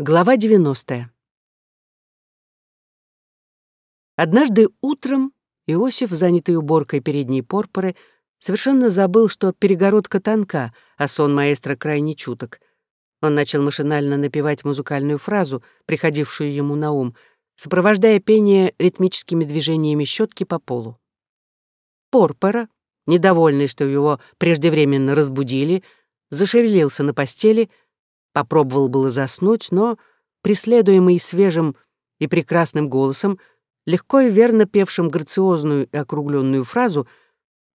Глава 90. Однажды утром Иосиф, занятый уборкой передней порпоры, совершенно забыл, что перегородка тонка, а сон маэстро крайне чуток. Он начал машинально напевать музыкальную фразу, приходившую ему на ум, сопровождая пение ритмическими движениями щетки по полу. Порпора, недовольный, что его преждевременно разбудили, зашевелился на постели — Попробовал было заснуть, но, преследуемый свежим и прекрасным голосом, легко и верно певшим грациозную и округленную фразу,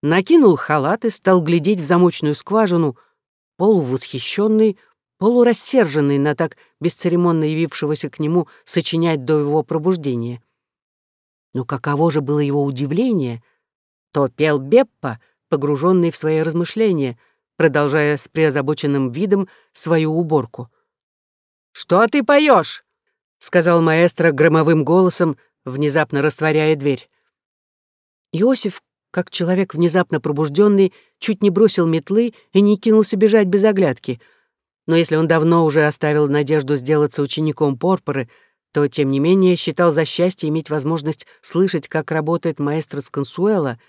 накинул халат и стал глядеть в замочную скважину, полувосхищенный, полурассерженный на так бесцеремонно явившегося к нему сочинять до его пробуждения. Но каково же было его удивление, то пел Беппа, погруженный в свои размышления — продолжая с преозабоченным видом свою уборку. «Что ты поешь? сказал маэстро громовым голосом, внезапно растворяя дверь. Иосиф, как человек внезапно пробужденный, чуть не бросил метлы и не кинулся бежать без оглядки. Но если он давно уже оставил надежду сделаться учеником Порпоры, то, тем не менее, считал за счастье иметь возможность слышать, как работает маэстро Сконсуэла,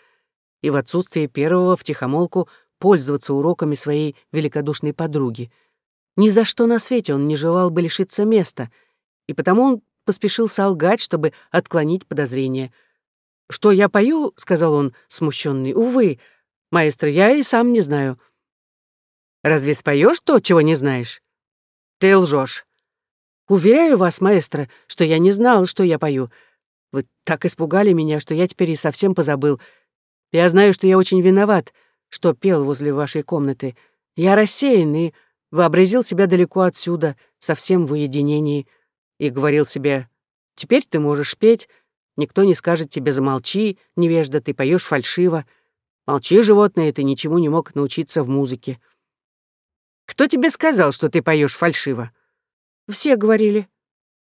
и в отсутствие первого втихомолку — пользоваться уроками своей великодушной подруги. Ни за что на свете он не желал бы лишиться места, и потому он поспешил солгать, чтобы отклонить подозрения. «Что я пою?» — сказал он, смущенный. «Увы, маэстро, я и сам не знаю». «Разве споешь то, чего не знаешь?» «Ты лжешь. «Уверяю вас, маэстро, что я не знал, что я пою. Вы так испугали меня, что я теперь и совсем позабыл. Я знаю, что я очень виноват, что пел возле вашей комнаты. Я рассеян и вообразил себя далеко отсюда, совсем в уединении, и говорил себе, «Теперь ты можешь петь, никто не скажет тебе «замолчи, невежда, ты поешь фальшиво». Молчи, животное, ты ничему не мог научиться в музыке». «Кто тебе сказал, что ты поешь фальшиво?» «Все говорили».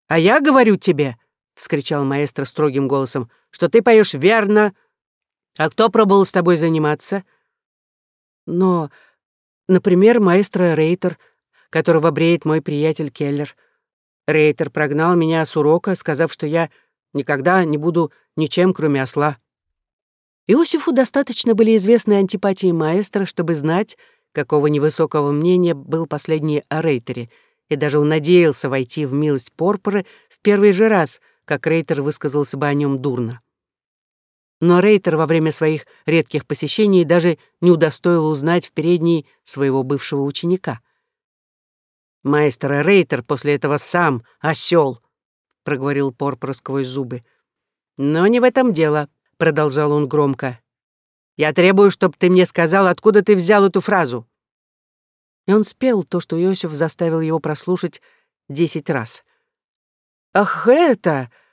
«А я говорю тебе», — вскричал маэстро строгим голосом, «что ты поешь верно. А кто пробовал с тобой заниматься?» Но, например, маэстро Рейтер, которого бреет мой приятель Келлер. Рейтер прогнал меня с урока, сказав, что я никогда не буду ничем, кроме осла. Иосифу достаточно были известны антипатии маэстро, чтобы знать, какого невысокого мнения был последний о Рейтере, и даже он надеялся войти в милость Порпоры в первый же раз, как Рейтер высказался бы о нем дурно но Рейтер во время своих редких посещений даже не удостоил узнать в передней своего бывшего ученика. «Маэстро Рейтер после этого сам осел, проговорил Порпор сквозь зубы. «Но не в этом дело», — продолжал он громко. «Я требую, чтобы ты мне сказал, откуда ты взял эту фразу». И он спел то, что Иосиф заставил его прослушать десять раз. «Ах, это!» —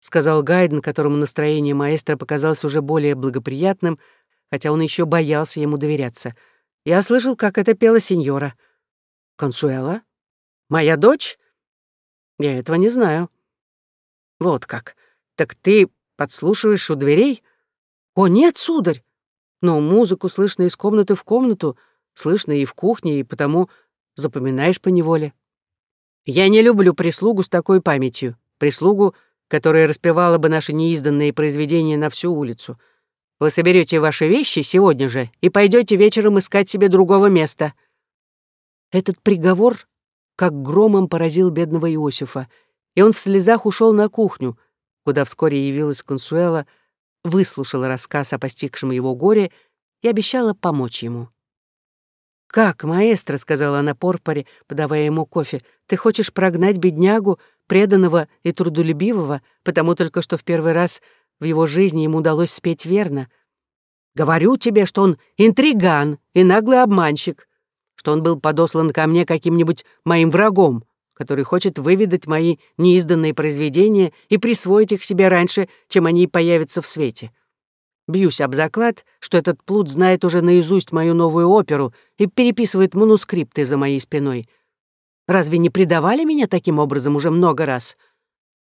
сказал Гайден, которому настроение маэстро показалось уже более благоприятным, хотя он еще боялся ему доверяться. «Я слышал, как это пела сеньора». «Консуэла? Моя дочь?» «Я этого не знаю». «Вот как. Так ты подслушиваешь у дверей?» «О, нет, сударь! Но музыку слышно из комнаты в комнату, слышно и в кухне, и потому запоминаешь поневоле». «Я не люблю прислугу с такой памятью. Прислугу — которая распевала бы наши неизданные произведения на всю улицу. Вы соберете ваши вещи сегодня же и пойдете вечером искать себе другого места». Этот приговор как громом поразил бедного Иосифа, и он в слезах ушел на кухню, куда вскоре явилась Консуэла, выслушала рассказ о постигшем его горе и обещала помочь ему. «Как, маэстро», — сказала она Порпоре, подавая ему кофе, «ты хочешь прогнать беднягу, преданного и трудолюбивого, потому только что в первый раз в его жизни ему удалось спеть верно. Говорю тебе, что он интриган и наглый обманщик, что он был подослан ко мне каким-нибудь моим врагом, который хочет выведать мои неизданные произведения и присвоить их себе раньше, чем они появятся в свете. Бьюсь об заклад, что этот плут знает уже наизусть мою новую оперу и переписывает манускрипты за моей спиной. Разве не предавали меня таким образом уже много раз?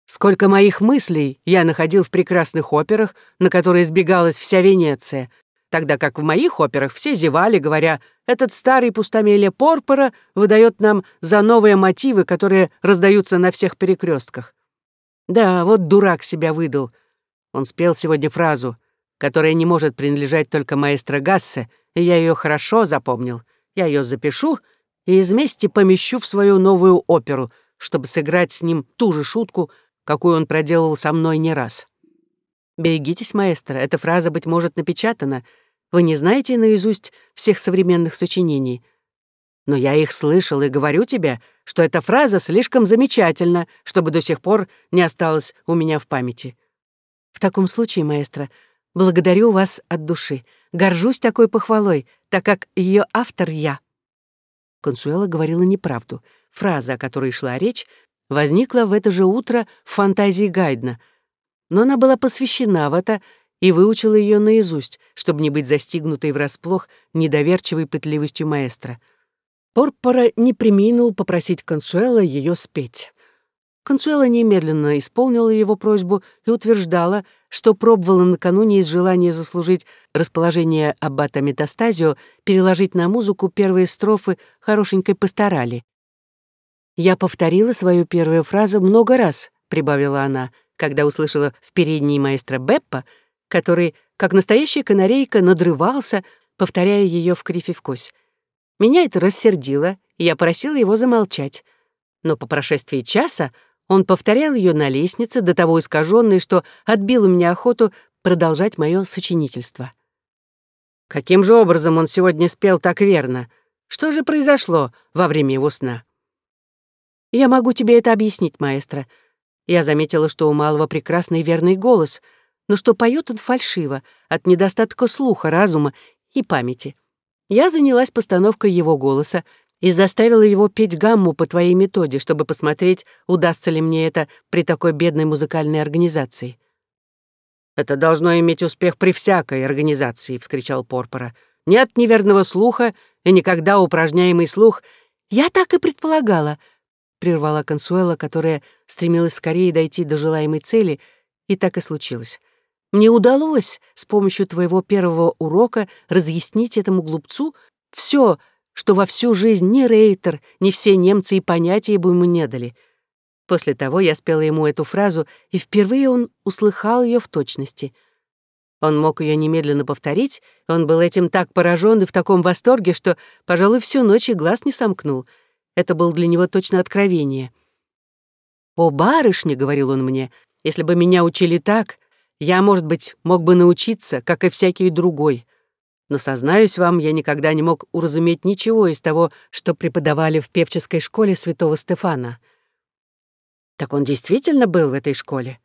Сколько моих мыслей я находил в прекрасных операх, на которые сбегалась вся Венеция. тогда как в моих операх все зевали, говоря, этот старый пустомелье Порпора выдает нам за новые мотивы, которые раздаются на всех перекрестках. Да, вот дурак себя выдал. Он спел сегодня фразу, которая не может принадлежать только маэстро Гассе, и я ее хорошо запомнил. Я ее запишу и из мести помещу в свою новую оперу, чтобы сыграть с ним ту же шутку, какую он проделал со мной не раз. Берегитесь, маэстро, эта фраза, быть может, напечатана. Вы не знаете наизусть всех современных сочинений. Но я их слышал и говорю тебе, что эта фраза слишком замечательна, чтобы до сих пор не осталась у меня в памяти. В таком случае, маэстро, благодарю вас от души. Горжусь такой похвалой, так как ее автор я. Консуэла говорила неправду. Фраза, о которой шла речь, возникла в это же утро в фантазии Гайдна, но она была посвящена в это и выучила ее наизусть, чтобы не быть застигнутой врасплох недоверчивой пытливостью маэстро. Порпора не приминул попросить Консуэла ее спеть. Консуэла немедленно исполнила его просьбу и утверждала, что пробовала накануне из желания заслужить расположение аббата Метастазио переложить на музыку первые строфы хорошенькой пасторали. «Я повторила свою первую фразу много раз», — прибавила она, когда услышала в передней маэстро Беппа, который, как настоящая канарейка, надрывался, повторяя ее в крифе в кость. Меня это рассердило, и я просила его замолчать. Но по прошествии часа он повторял ее на лестнице, до того искаженной, что отбил у меня охоту продолжать мое сочинительство. Каким же образом он сегодня спел так верно? Что же произошло во время его сна? Я могу тебе это объяснить, маэстро. Я заметила, что у малого прекрасный верный голос, но что поет он фальшиво, от недостатка слуха, разума и памяти. Я занялась постановкой его голоса, и заставила его петь гамму по твоей методе, чтобы посмотреть, удастся ли мне это при такой бедной музыкальной организации». «Это должно иметь успех при всякой организации», — вскричал Порпора. «Нет неверного слуха, и никогда упражняемый слух...» «Я так и предполагала», — прервала Консуэла, которая стремилась скорее дойти до желаемой цели, и так и случилось. «Мне удалось с помощью твоего первого урока разъяснить этому глупцу все, что во всю жизнь ни Рейтер, ни все немцы и понятия бы ему не дали. После того я спела ему эту фразу, и впервые он услыхал ее в точности. Он мог ее немедленно повторить, он был этим так поражен и в таком восторге, что, пожалуй, всю ночь и глаз не сомкнул. Это было для него точно откровение. «О, барышня!» — говорил он мне, — «если бы меня учили так, я, может быть, мог бы научиться, как и всякий другой но, сознаюсь вам, я никогда не мог уразуметь ничего из того, что преподавали в певческой школе святого Стефана. Так он действительно был в этой школе?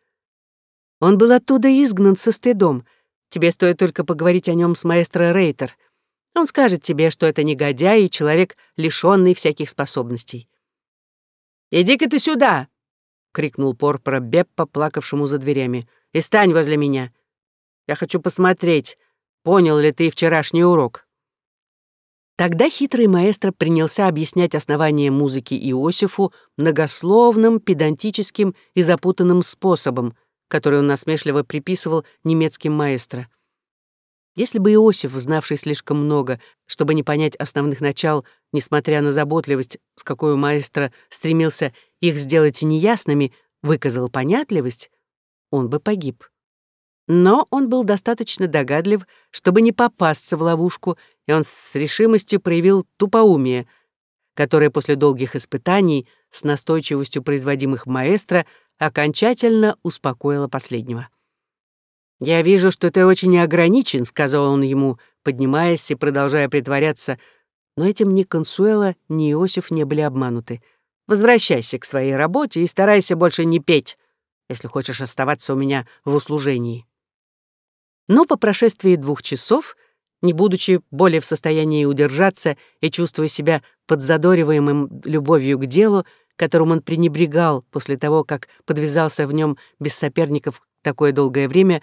Он был оттуда изгнан со стыдом. Тебе стоит только поговорить о нем с маэстро Рейтер. Он скажет тебе, что это негодяй и человек, лишённый всяких способностей. «Иди-ка ты сюда!» — крикнул Порпора Беппа, плакавшему за дверями. «И стань возле меня. Я хочу посмотреть, Понял ли ты вчерашний урок?» Тогда хитрый маэстро принялся объяснять основания музыки Иосифу многословным, педантическим и запутанным способом, который он насмешливо приписывал немецким маэстро. Если бы Иосиф, знавший слишком много, чтобы не понять основных начал, несмотря на заботливость, с какой маэстро стремился их сделать неясными, выказал понятливость, он бы погиб. Но он был достаточно догадлив, чтобы не попасться в ловушку, и он с решимостью проявил тупоумие, которое после долгих испытаний с настойчивостью производимых маэстро окончательно успокоило последнего. «Я вижу, что ты очень ограничен», — сказал он ему, поднимаясь и продолжая притворяться, но этим ни Консуэла, ни Иосиф не были обмануты. «Возвращайся к своей работе и старайся больше не петь, если хочешь оставаться у меня в услужении». Но по прошествии двух часов, не будучи более в состоянии удержаться и чувствуя себя подзадориваемым любовью к делу, которым он пренебрегал после того, как подвязался в нем без соперников такое долгое время,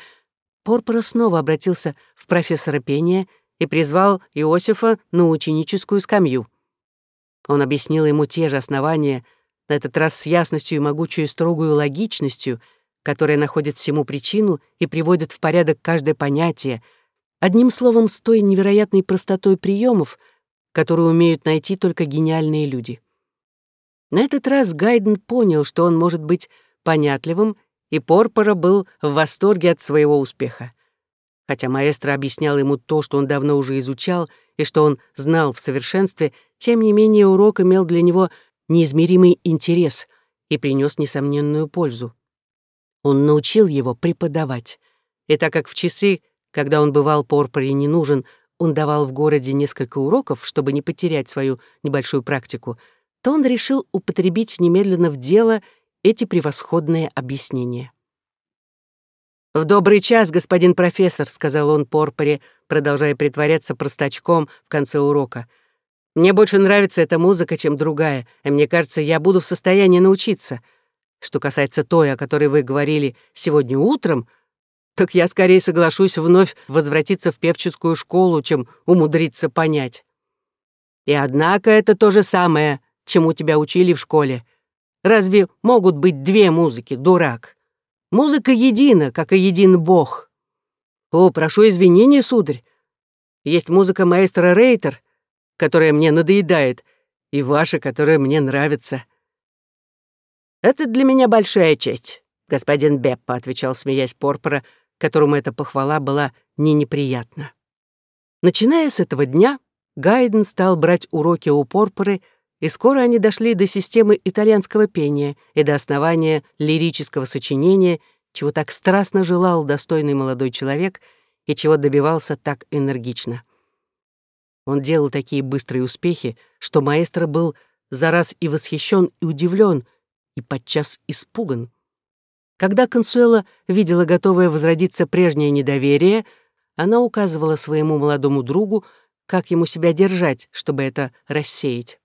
Порпора снова обратился в профессора пения и призвал Иосифа на ученическую скамью. Он объяснил ему те же основания, на этот раз с ясностью и могучей строгую логичностью — которая находит всему причину и приводит в порядок каждое понятие, Одним словом, с той невероятной простотой приемов, которую умеют найти только гениальные люди. На этот раз Гайден понял, что он может быть понятливым, и Порпора был в восторге от своего успеха. Хотя маэстро объяснял ему то, что он давно уже изучал и что он знал в совершенстве, тем не менее урок имел для него неизмеримый интерес и принес несомненную пользу. Он научил его преподавать. И так как в часы, когда он бывал Порпоре не нужен, он давал в городе несколько уроков, чтобы не потерять свою небольшую практику, то он решил употребить немедленно в дело эти превосходные объяснения. «В добрый час, господин профессор», — сказал он Порпоре, продолжая притворяться простачком в конце урока. «Мне больше нравится эта музыка, чем другая, и мне кажется, я буду в состоянии научиться. Что касается той, о которой вы говорили сегодня утром, так я скорее соглашусь вновь возвратиться в певческую школу, чем умудриться понять. И однако это то же самое, чему тебя учили в школе. Разве могут быть две музыки, дурак?» Музыка едина, как и един Бог. О, прошу извинения, сударь. Есть музыка маэстро Рейтер, которая мне надоедает, и ваша, которая мне нравится. Это для меня большая честь, господин Беппа, отвечал, смеясь Порпора, которому эта похвала была не неприятна. Начиная с этого дня, Гайден стал брать уроки у Порпоры, и скоро они дошли до системы итальянского пения и до основания лирического сочинения, чего так страстно желал достойный молодой человек и чего добивался так энергично. Он делал такие быстрые успехи, что маэстро был за раз и восхищен, и удивлен, и подчас испуган. Когда Консуэла видела готовое возродиться прежнее недоверие, она указывала своему молодому другу, как ему себя держать, чтобы это рассеять.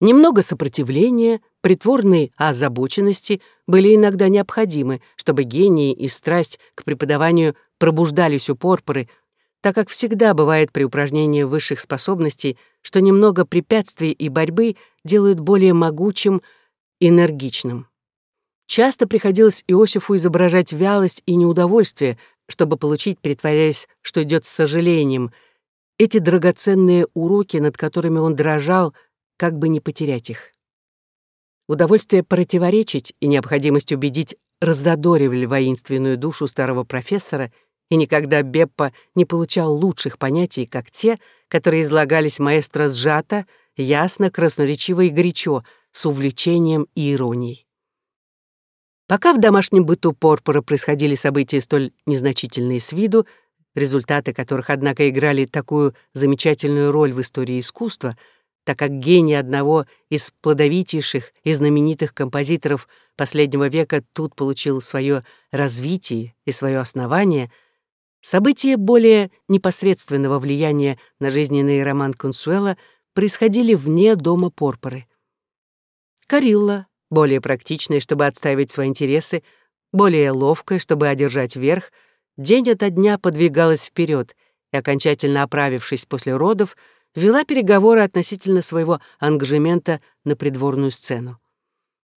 Немного сопротивления, притворной озабоченности были иногда необходимы, чтобы гении и страсть к преподаванию пробуждались у порпоры, так как всегда бывает при упражнении высших способностей, что немного препятствий и борьбы делают более могучим, энергичным. Часто приходилось Иосифу изображать вялость и неудовольствие, чтобы получить, притворяясь, что идет с сожалением, эти драгоценные уроки, над которыми он дрожал, как бы не потерять их. Удовольствие противоречить и необходимость убедить раззадоривали воинственную душу старого профессора, и никогда Беппа не получал лучших понятий, как те, которые излагались маэстро сжато, ясно, красноречиво и горячо, с увлечением и иронией. Пока в домашнем быту Порпора происходили события столь незначительные с виду, результаты которых, однако, играли такую замечательную роль в истории искусства — так как гений одного из плодовитейших и знаменитых композиторов последнего века тут получил свое развитие и свое основание, события более непосредственного влияния на жизненный роман Консуэла происходили вне дома Порпоры. Карилла, более практичная, чтобы отстаивать свои интересы, более ловкая, чтобы одержать верх, день ото дня подвигалась вперед и, окончательно оправившись после родов, вела переговоры относительно своего ангажемента на придворную сцену.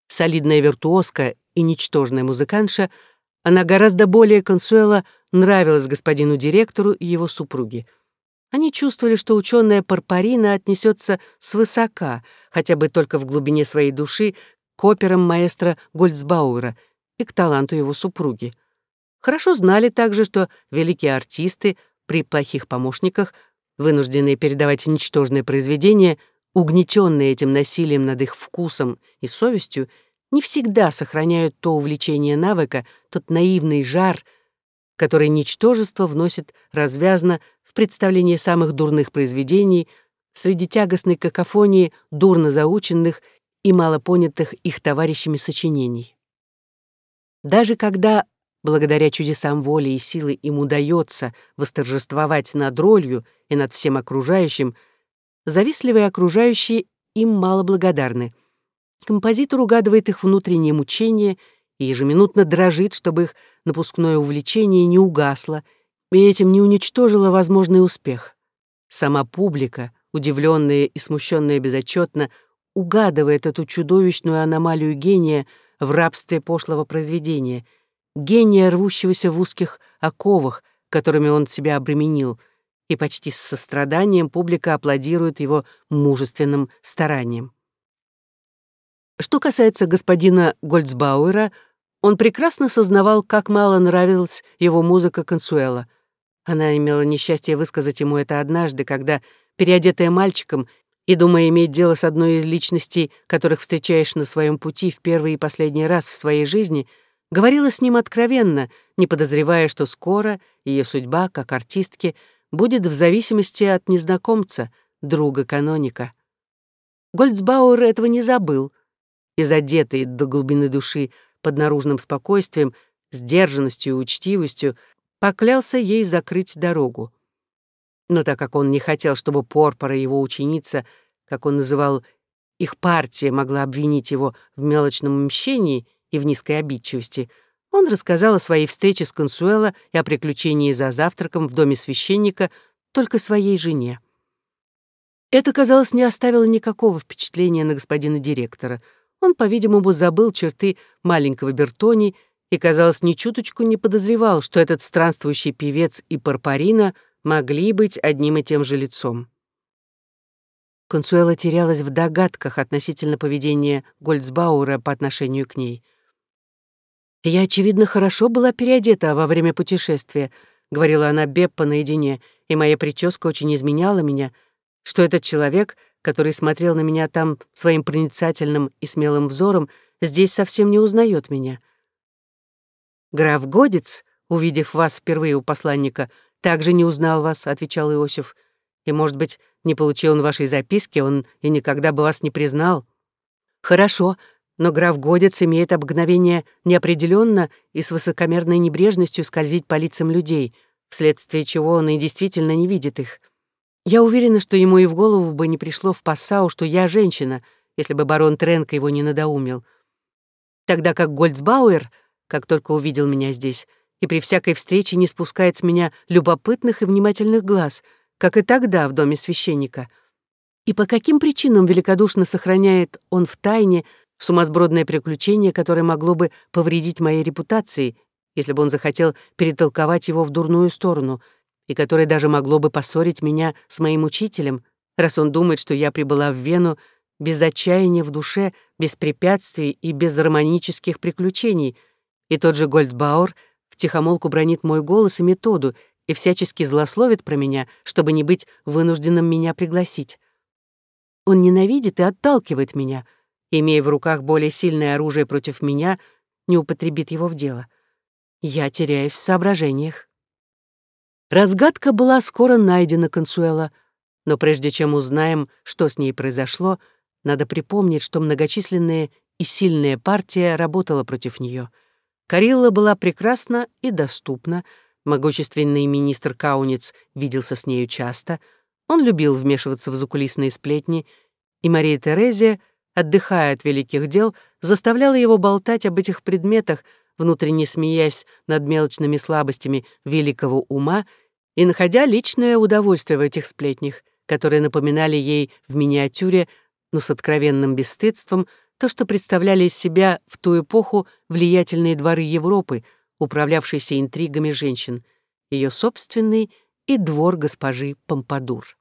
Солидная виртуозка и ничтожная музыкантша, она гораздо более консуэла нравилась господину директору и его супруге. Они чувствовали, что ученая Парпарина отнесется свысока, хотя бы только в глубине своей души, к операм маэстро Гольцбауэра и к таланту его супруги. Хорошо знали также, что великие артисты при плохих помощниках вынужденные передавать ничтожное произведение, угнетенные этим насилием над их вкусом и совестью, не всегда сохраняют то увлечение навыка, тот наивный жар, который ничтожество вносит развязно в представление самых дурных произведений среди тягостной какофонии дурно заученных и малопонятых их товарищами сочинений. Даже когда благодаря чудесам воли и силы им удается восторжествовать над ролью и над всем окружающим, завистливые окружающие им мало благодарны. Композитор угадывает их внутреннее мучение и ежеминутно дрожит, чтобы их напускное увлечение не угасло и этим не уничтожило возможный успех. Сама публика, удивленная и смущенная безотчетно, угадывает эту чудовищную аномалию гения в рабстве пошлого произведения — гения, рвущегося в узких оковах, которыми он себя обременил, и почти с состраданием публика аплодирует его мужественным стараниям. Что касается господина Гольцбауэра, он прекрасно сознавал, как мало нравилась его музыка Консуэла. Она имела несчастье высказать ему это однажды, когда, переодетая мальчиком и думая иметь дело с одной из личностей, которых встречаешь на своем пути в первый и последний раз в своей жизни, говорила с ним откровенно, не подозревая, что скоро ее судьба, как артистки, будет в зависимости от незнакомца, друга-каноника. Гольцбауэр этого не забыл — и задетый до глубины души под наружным спокойствием, сдержанностью и учтивостью, поклялся ей закрыть дорогу. Но так как он не хотел, чтобы Порпора, его ученица, как он называл их партия, могла обвинить его в мелочном мщении и в низкой обидчивости, он рассказал о своей встрече с Консуэло и о приключении за завтраком в доме священника только своей жене. Это, казалось, не оставило никакого впечатления на господина директора — он, по-видимому, забыл черты маленького Бертони и, казалось, ни чуточку не подозревал, что этот странствующий певец и Парпарина могли быть одним и тем же лицом. Консуэла терялась в догадках относительно поведения Гольцбауэра по отношению к ней. «Я, очевидно, хорошо была переодета во время путешествия», — говорила она Беппа наедине, «и моя прическа очень изменяла меня, что этот человек который смотрел на меня там своим проницательным и смелым взором, здесь совсем не узнает меня. «Граф Годец, увидев вас впервые у посланника, также не узнал вас», — отвечал Иосиф. «И, может быть, не получил он вашей записки, он и никогда бы вас не признал». «Хорошо, но граф Годец имеет обыкновение неопределенно и с высокомерной небрежностью скользить по лицам людей, вследствие чего он и действительно не видит их». Я уверена, что ему и в голову бы не пришло в Пассау, что я женщина, если бы барон Тренко его не надоумил. Тогда как Гольцбауэр, как только увидел меня здесь, и при всякой встрече не спускает с меня любопытных и внимательных глаз, как и тогда в доме священника. И по каким причинам великодушно сохраняет он в тайне сумасбродное приключение, которое могло бы повредить моей репутации, если бы он захотел перетолковать его в дурную сторону — и которое даже могло бы поссорить меня с моим учителем, раз он думает, что я прибыла в Вену без отчаяния в душе, без препятствий и без романических приключений, и тот же Гольдбауэр втихомолку бронит мой голос и методу и всячески злословит про меня, чтобы не быть вынужденным меня пригласить. Он ненавидит и отталкивает меня, имея в руках более сильное оружие против меня, не употребит его в дело. Я теряюсь в соображениях. Разгадка была скоро найдена Консуэла, но прежде чем узнаем, что с ней произошло, надо припомнить, что многочисленная и сильная партия работала против нее. Карилла была прекрасна и доступна, могущественный министр Кауниц виделся с нею часто, он любил вмешиваться в закулисные сплетни, и Мария Терезия, отдыхая от великих дел, заставляла его болтать об этих предметах, внутренне смеясь над мелочными слабостями великого ума и находя личное удовольствие в этих сплетнях, которые напоминали ей в миниатюре, но с откровенным бесстыдством, то, что представляли из себя в ту эпоху влиятельные дворы Европы, управлявшиеся интригами женщин, ее собственный и двор госпожи Помпадур.